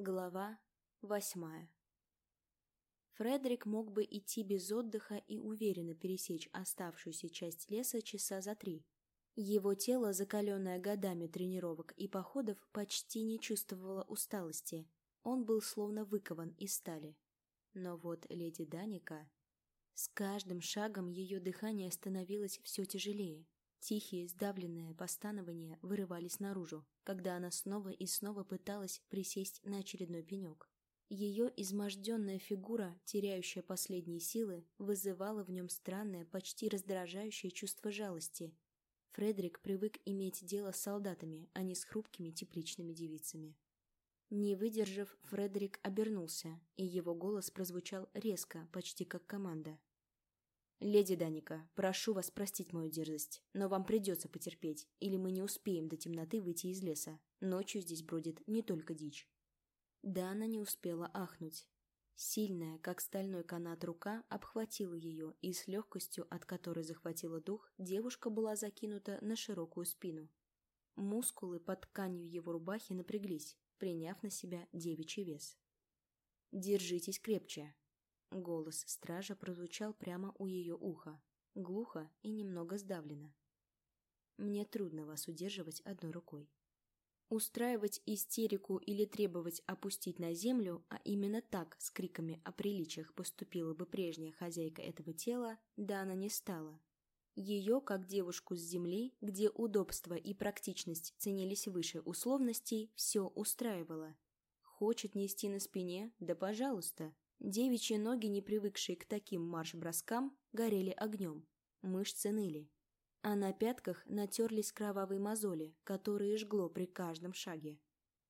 Глава восьмая Фредерик мог бы идти без отдыха и уверенно пересечь оставшуюся часть леса часа за три. Его тело, закаленное годами тренировок и походов, почти не чувствовало усталости. Он был словно выкован из стали. Но вот леди Даника... С каждым шагом ее дыхание становилось все тяжелее. Тихие, сдавленные постанования вырывались наружу, когда она снова и снова пыталась присесть на очередной пенек. Ее изможденная фигура, теряющая последние силы, вызывала в нем странное, почти раздражающее чувство жалости. Фредерик привык иметь дело с солдатами, а не с хрупкими тепличными девицами. Не выдержав, Фредерик обернулся, и его голос прозвучал резко, почти как команда. «Леди Даника, прошу вас простить мою дерзость, но вам придется потерпеть, или мы не успеем до темноты выйти из леса. Ночью здесь бродит не только дичь». Дана не успела ахнуть. Сильная, как стальной канат рука, обхватила ее, и с легкостью, от которой захватила дух, девушка была закинута на широкую спину. Мускулы под тканью его рубахи напряглись, приняв на себя девичий вес. «Держитесь крепче!» Голос стража прозвучал прямо у ее уха, глухо и немного сдавленно. «Мне трудно вас удерживать одной рукой». Устраивать истерику или требовать опустить на землю, а именно так с криками о приличиях поступила бы прежняя хозяйка этого тела, Дана не стала. Ее, как девушку с земли, где удобство и практичность ценились выше условностей, все устраивало. Хочет нести на спине? Да пожалуйста. Девичьи ноги, не привыкшие к таким марш-броскам, горели огнем. Мышцы ныли а на пятках натерлись кровавые мозоли, которые жгло при каждом шаге.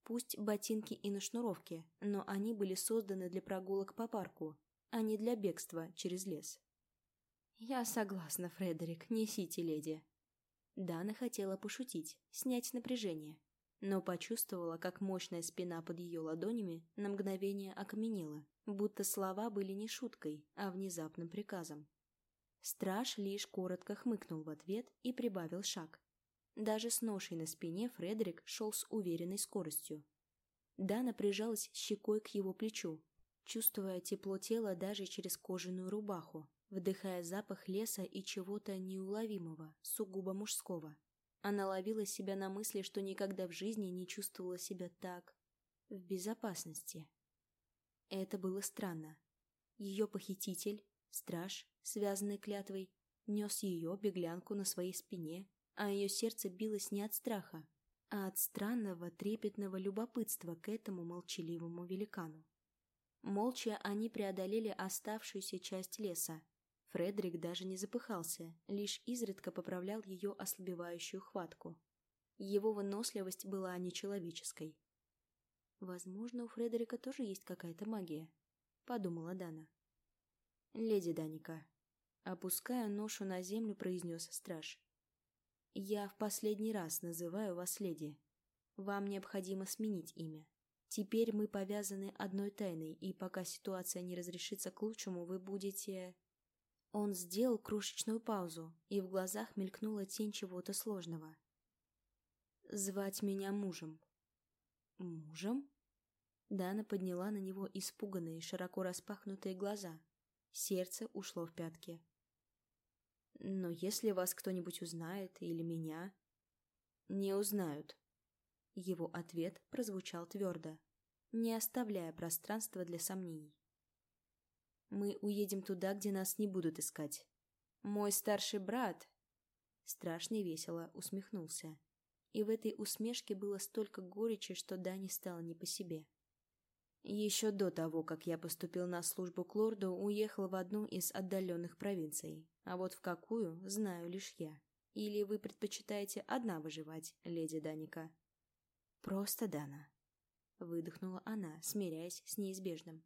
Пусть ботинки и на шнуровке, но они были созданы для прогулок по парку, а не для бегства через лес. «Я согласна, Фредерик, несите, леди». Дана хотела пошутить, снять напряжение, но почувствовала, как мощная спина под ее ладонями на мгновение окаменела, будто слова были не шуткой, а внезапным приказом. Страж лишь коротко хмыкнул в ответ и прибавил шаг. Даже с ношей на спине Фредерик шел с уверенной скоростью. Дана прижалась щекой к его плечу, чувствуя тепло тела даже через кожаную рубаху, вдыхая запах леса и чего-то неуловимого, сугубо мужского. Она ловила себя на мысли, что никогда в жизни не чувствовала себя так... в безопасности. Это было странно. Ее похититель, страж, связанный клятвой, нес ее, беглянку, на своей спине, а ее сердце билось не от страха, а от странного трепетного любопытства к этому молчаливому великану. Молча они преодолели оставшуюся часть леса. Фредерик даже не запыхался, лишь изредка поправлял ее ослабевающую хватку. Его выносливость была нечеловеческой. «Возможно, у Фредерика тоже есть какая-то магия», — подумала Дана. «Леди Даника, Опуская ношу на землю, произнес страж. «Я в последний раз называю вас леди. Вам необходимо сменить имя. Теперь мы повязаны одной тайной, и пока ситуация не разрешится к лучшему, вы будете...» Он сделал крошечную паузу, и в глазах мелькнула тень чего-то сложного. «Звать меня мужем». «Мужем?» Дана подняла на него испуганные, широко распахнутые глаза. Сердце ушло в пятки. Но если вас кто-нибудь узнает или меня... Не узнают. Его ответ прозвучал твердо, не оставляя пространства для сомнений. Мы уедем туда, где нас не будут искать. Мой старший брат... Страшно весело усмехнулся. И в этой усмешке было столько горечи, что Дани стало не по себе. Еще до того, как я поступил на службу к лорду, уехал в одну из отдаленных провинций. А вот в какую, знаю лишь я. Или вы предпочитаете одна выживать, леди Даника? Просто Дана. Выдохнула она, смиряясь с неизбежным.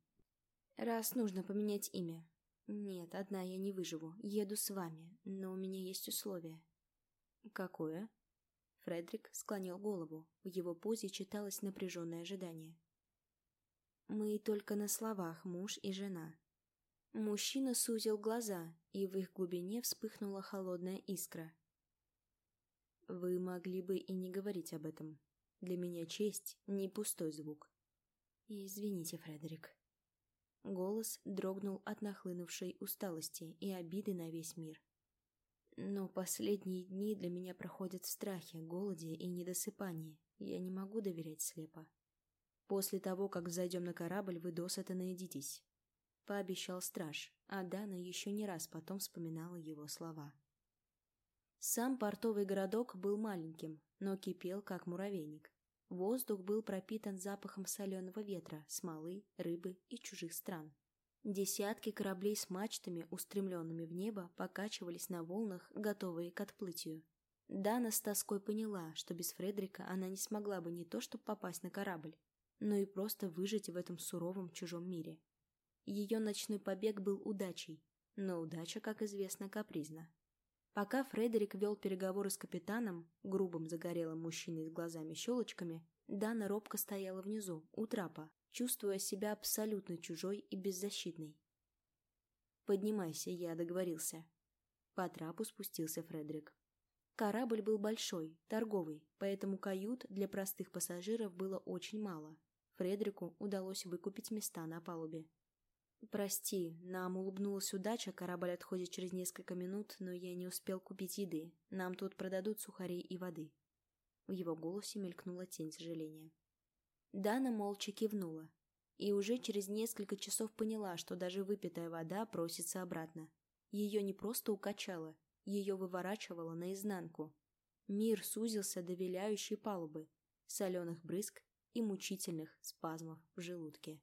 Раз нужно поменять имя. Нет, одна я не выживу. Еду с вами, но у меня есть условие. Какое? Фредерик склонил голову. В его позе читалось напряженное ожидание. Мы только на словах муж и жена. Мужчина сузил глаза, и в их глубине вспыхнула холодная искра. «Вы могли бы и не говорить об этом. Для меня честь — не пустой звук». «Извините, Фредерик». Голос дрогнул от нахлынувшей усталости и обиды на весь мир. Но последние дни для меня проходят в страхе, голоде и недосыпании. Я не могу доверять слепо. После того, как зайдем на корабль, вы досыта наедитесь. Пообещал страж, а Дана еще не раз потом вспоминала его слова. Сам портовый городок был маленьким, но кипел, как муравейник. Воздух был пропитан запахом соленого ветра, смолы, рыбы и чужих стран. Десятки кораблей с мачтами, устремленными в небо, покачивались на волнах, готовые к отплытию. Дана с тоской поняла, что без Фредрика она не смогла бы не то чтобы попасть на корабль, но и просто выжить в этом суровом чужом мире. Ее ночной побег был удачей, но удача, как известно, капризна. Пока Фредерик вел переговоры с капитаном, грубым загорелым мужчиной с глазами-щелочками, Дана робко стояла внизу, у трапа, чувствуя себя абсолютно чужой и беззащитной. «Поднимайся, я договорился». По трапу спустился Фредерик. Корабль был большой, торговый, поэтому кают для простых пассажиров было очень мало. Фредерику удалось выкупить места на палубе. «Прости, нам улыбнулась удача, корабль отходит через несколько минут, но я не успел купить еды. Нам тут продадут сухарей и воды». В его голосе мелькнула тень сожаления. Дана молча кивнула. И уже через несколько часов поняла, что даже выпитая вода просится обратно. Ее не просто укачало, ее выворачивало наизнанку. Мир сузился до виляющей палубы, соленых брызг и мучительных спазмов в желудке.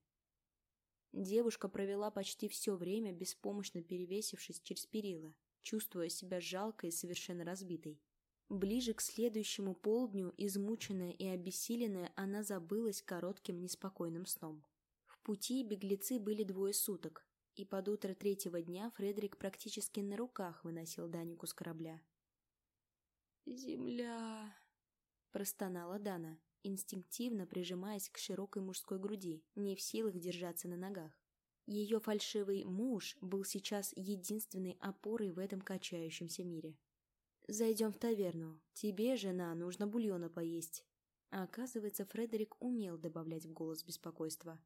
Девушка провела почти все время, беспомощно перевесившись через перила, чувствуя себя жалкой и совершенно разбитой. Ближе к следующему полдню, измученная и обессиленная, она забылась коротким неспокойным сном. В пути беглецы были двое суток, и под утро третьего дня Фредерик практически на руках выносил Данику с корабля. «Земля!» – простонала Дана, инстинктивно прижимаясь к широкой мужской груди, не в силах держаться на ногах. Ее фальшивый муж был сейчас единственной опорой в этом качающемся мире. Зайдем в таверну. Тебе, жена, нужно бульона поесть. А оказывается, Фредерик умел добавлять в голос беспокойства.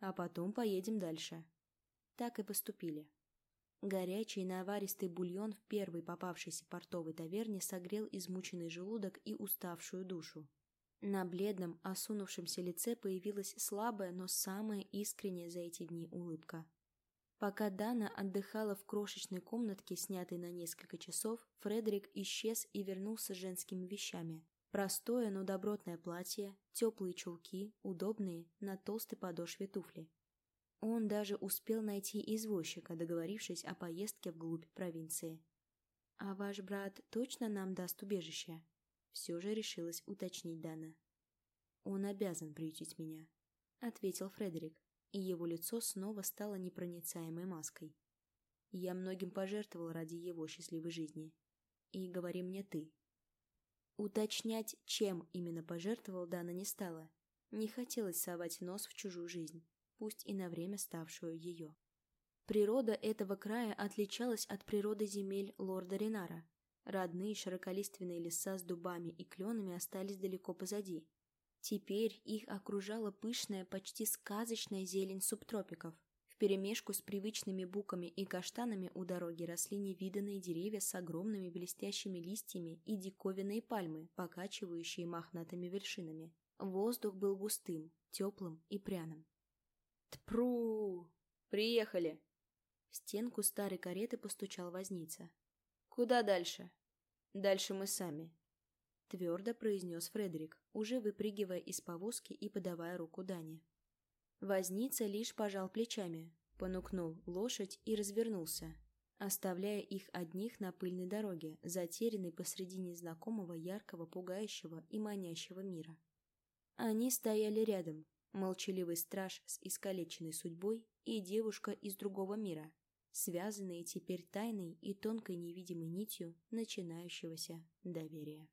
А потом поедем дальше. Так и поступили. Горячий наваристый бульон в первой попавшейся портовой таверне согрел измученный желудок и уставшую душу. На бледном, осунувшемся лице появилась слабая, но самая искренняя за эти дни улыбка. Пока Дана отдыхала в крошечной комнатке, снятой на несколько часов, Фредерик исчез и вернулся с женскими вещами. Простое, но добротное платье, теплые чулки, удобные, на толстой подошве туфли. Он даже успел найти извозчика, договорившись о поездке вглубь провинции. «А ваш брат точно нам даст убежище?» Все же решилась уточнить Дана. «Он обязан приютить меня», — ответил Фредерик и его лицо снова стало непроницаемой маской. Я многим пожертвовал ради его счастливой жизни. И говори мне ты. Уточнять, чем именно пожертвовал, Дана не стала. Не хотелось совать нос в чужую жизнь, пусть и на время ставшую ее. Природа этого края отличалась от природы земель лорда Ренара. Родные широколиственные леса с дубами и кленами остались далеко позади, Теперь их окружала пышная, почти сказочная зелень субтропиков. Вперемешку с привычными буками и каштанами у дороги росли невиданные деревья с огромными блестящими листьями и диковинные пальмы, покачивающие мохнатыми вершинами. Воздух был густым, теплым и пряным. «Тпру! Приехали!» В стенку старой кареты постучал возница. «Куда дальше?» «Дальше мы сами», — твердо произнес Фредерик, уже выпрыгивая из повозки и подавая руку Дане. Возница лишь пожал плечами, понукнул лошадь и развернулся, оставляя их одних на пыльной дороге, затерянной посреди незнакомого, яркого, пугающего и манящего мира. Они стояли рядом, молчаливый страж с искалеченной судьбой и девушка из другого мира, связанные теперь тайной и тонкой невидимой нитью начинающегося доверия.